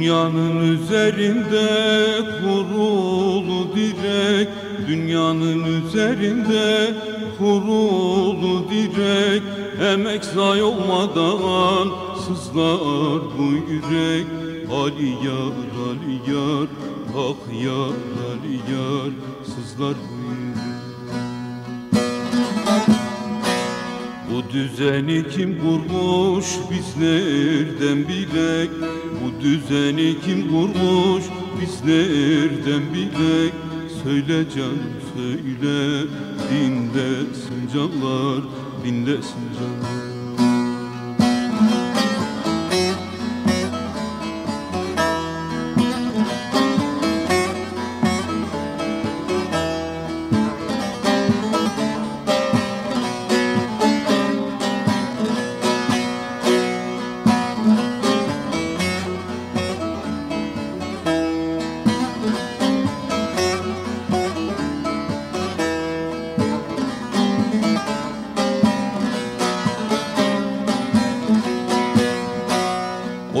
Dünyanın üzerinde kurulu direk Dünyanın üzerinde kurulu direk. Emek zay olmadan sızlar bu yürek. Ali yar, Ali yar, hak yar, Ali yar Sızlar bu yürek Bu düzeni kim kurmuş biz nereden bilek? Bu düzeni kim kurmuş biz nereden bilek? Söyle can söyle dinlesin canlar dinlesin canlar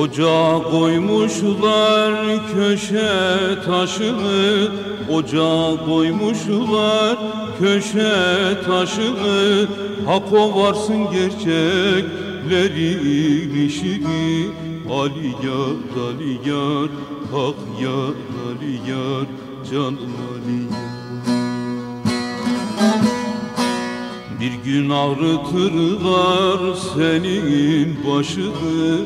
Ocağa koymuşlar köşe taşını Ocağa koymuşlar köşe taşını. Hak o varsın gerçeklerin işini Ali yar, Ali yar, hak yar, Ali yar, canım Ali yar gün ağrıtırlar senin başını.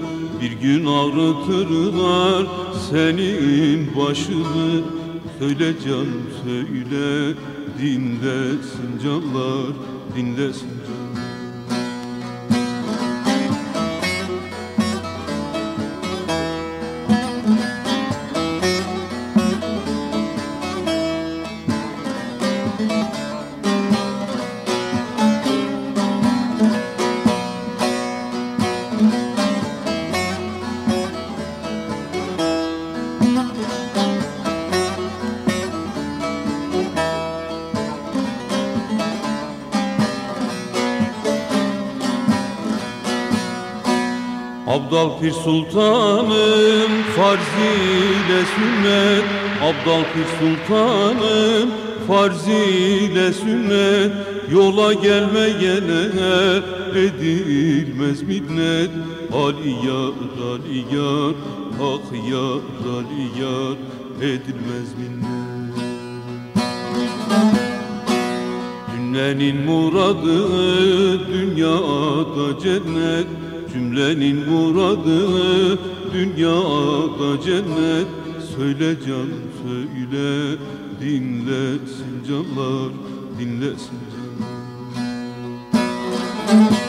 Bir gün ağrıtırlar senin başını. Söyle can söyle dinlesin canlar dinlesin canlar Abdal Pir Sultanım farz ile sünnet. Abdal Pir Sultanım farz ile sünnet. Yola gelmeyene edilmez minnet. Ali yar, Ali yar, hak yar, Ali yar Edilmez minnet. Cümlenin muradı dünyada cennet Cümlenin muradı dünyada cennet. Söyle can söyle dinlesin canlar dinlesin canlar